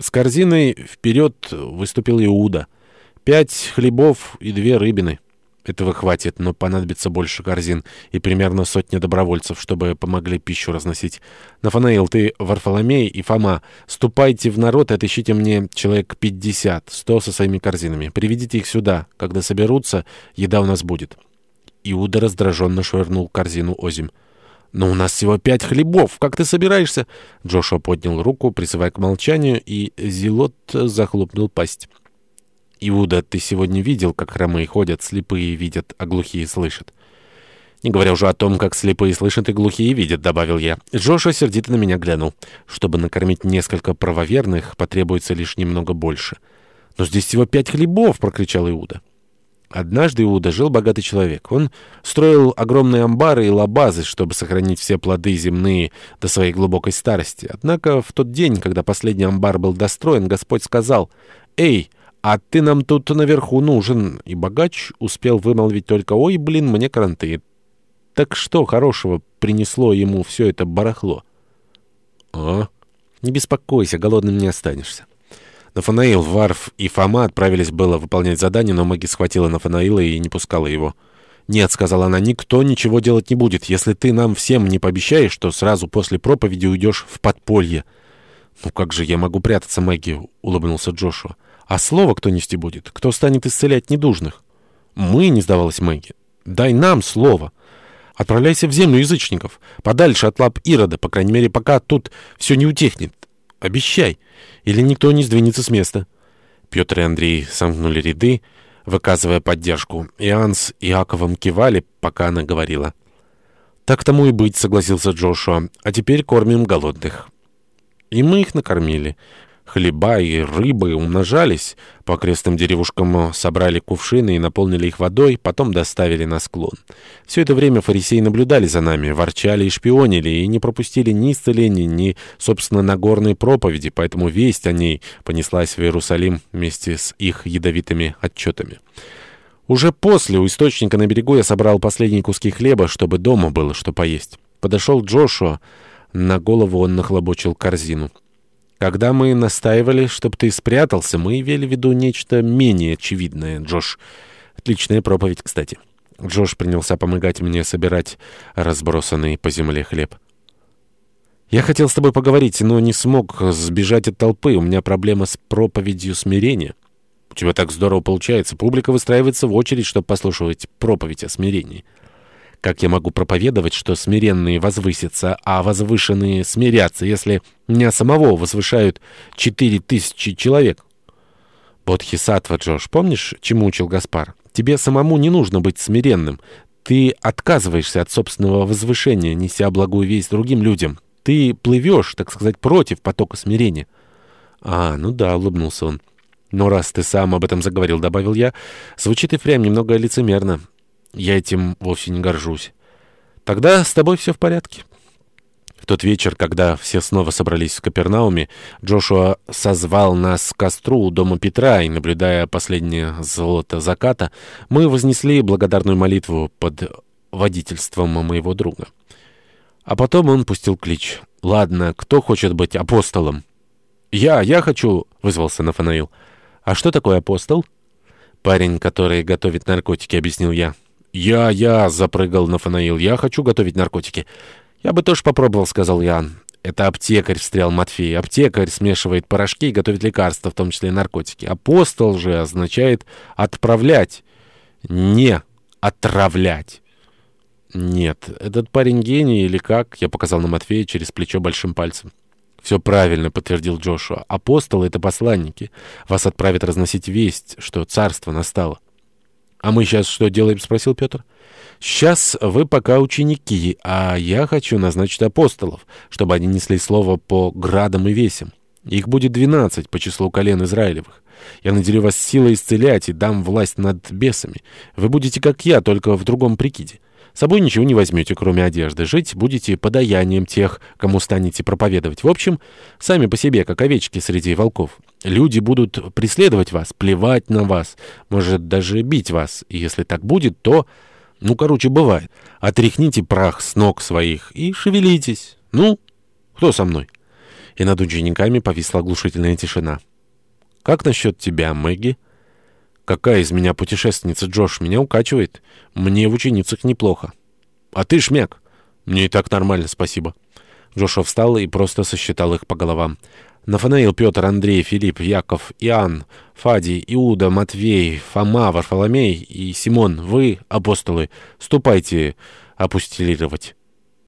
С корзиной вперед выступил Иуда. Пять хлебов и две рыбины. Этого хватит, но понадобится больше корзин и примерно сотня добровольцев, чтобы помогли пищу разносить. Нафанаил, ты, Варфоломей и Фома, ступайте в народ и отыщите мне человек пятьдесят, сто со своими корзинами. Приведите их сюда. Когда соберутся, еда у нас будет». Иуда раздраженно швырнул корзину озим. «Но у нас всего пять хлебов. Как ты собираешься?» Джошуа поднял руку, призывая к молчанию, и Зелот захлопнул пасть. «Иуда, ты сегодня видел, как хромые ходят, слепые видят, а глухие слышат?» «Не говоря уже о том, как слепые слышат и глухие видят», — добавил я. Джошуа сердито на меня глянул. «Чтобы накормить несколько правоверных, потребуется лишь немного больше». «Но здесь всего пять хлебов!» — прокричал Иуда. Однажды Иуда жил богатый человек. Он строил огромные амбары и лабазы, чтобы сохранить все плоды земные до своей глубокой старости. Однако в тот день, когда последний амбар был достроен, Господь сказал, «Эй, а ты нам тут наверху нужен». И богач успел вымолвить только «Ой, блин, мне кранты». Так что хорошего принесло ему все это барахло? «А? Не беспокойся, голодным не останешься». Нафанаил, Варф и Фома отправились было выполнять задание, но Маги схватила Нафанаила и не пускала его. «Нет», — сказала она, — «никто ничего делать не будет, если ты нам всем не пообещаешь, что сразу после проповеди уйдешь в подполье». «Ну как же я могу прятаться, Мэгги?» — улыбнулся Джошуа. «А слово кто нести будет? Кто станет исцелять недужных?» «Мы», — не сдавалась Мэгги. «Дай нам слово». Отправляйся в землю язычников, подальше от лап Ирода, по крайней мере, пока тут все не утихнет. Обещай, или никто не сдвинется с места». Петр и Андрей сомкнули ряды, выказывая поддержку. Иоанн с Иаковом кивали, пока она говорила. «Так тому и быть», — согласился Джошуа. «А теперь кормим голодных». И мы их накормили. Хлеба и рыбы умножались. По окрестным деревушкам собрали кувшины и наполнили их водой, потом доставили на склон. Все это время фарисеи наблюдали за нами, ворчали и шпионили, и не пропустили ни исцеления, ни, собственно, Нагорной проповеди, поэтому весть о ней понеслась в Иерусалим вместе с их ядовитыми отчетами. Уже после у источника на берегу я собрал последние куски хлеба, чтобы дома было что поесть. Подошел Джошуа, на голову он нахлобучил корзину. Когда мы настаивали, чтобы ты спрятался, мы имели в виду нечто менее очевидное, Джош. Отличная проповедь, кстати. Джош принялся помогать мне собирать разбросанный по земле хлеб. «Я хотел с тобой поговорить, но не смог сбежать от толпы. У меня проблема с проповедью смирения». «У тебя так здорово получается. Публика выстраивается в очередь, чтобы послушать проповедь о смирении». Как я могу проповедовать, что смиренные возвысятся, а возвышенные смирятся, если меня самого возвышают четыре тысячи человек? Бодхисаттва, Джош, помнишь, чему учил Гаспар? Тебе самому не нужно быть смиренным. Ты отказываешься от собственного возвышения, неся благую весть другим людям. Ты плывешь, так сказать, против потока смирения. А, ну да, улыбнулся он. Но раз ты сам об этом заговорил, добавил я, звучит и впрямь немного лицемерно. Я этим вовсе не горжусь. Тогда с тобой все в порядке. В тот вечер, когда все снова собрались в Капернауме, Джошуа созвал нас к костру у дома Петра, и, наблюдая последнее золото заката, мы вознесли благодарную молитву под водительством моего друга. А потом он пустил клич. «Ладно, кто хочет быть апостолом?» «Я, я хочу!» — вызвался Нафанаил. «А что такое апостол?» «Парень, который готовит наркотики», — объяснил я. «Я, я!» — запрыгал Нафанаил. «Я хочу готовить наркотики». «Я бы тоже попробовал», — сказал Ян. «Это аптекарь», — встрял Матфей. «Аптекарь смешивает порошки и готовит лекарства, в том числе наркотики. Апостол же означает «отправлять», не «отравлять». «Нет, этот парень гений или как?» — я показал на Матфея через плечо большим пальцем. «Все правильно», — подтвердил Джошуа. «Апостолы — это посланники. Вас отправят разносить весть, что царство настало». «А мы сейчас что делаем?» — спросил Петр. «Сейчас вы пока ученики, а я хочу назначить апостолов, чтобы они несли слово по градам и весям. Их будет двенадцать по числу колен Израилевых. Я наделю вас силой исцелять и дам власть над бесами. Вы будете как я, только в другом прикиде. С собой ничего не возьмете, кроме одежды. Жить будете подаянием тех, кому станете проповедовать. В общем, сами по себе, как овечки среди волков. Люди будут преследовать вас, плевать на вас, может, даже бить вас. И если так будет, то... Ну, короче, бывает. Отряхните прах с ног своих и шевелитесь. Ну, кто со мной?» и над учениками повисла оглушительная тишина. «Как насчет тебя, Мэгги?» «Какая из меня путешественница, Джош? Меня укачивает. Мне в ученицах неплохо». «А ты, шмяк?» «Мне и так нормально, спасибо». Джошуа встал и просто сосчитал их по головам. Нафанаил, Петр, Андрей, Филипп, Яков, Иоанн, Фадий, Иуда, Матвей, Фома, Варфоломей и Симон, вы, апостолы, ступайте апостелировать.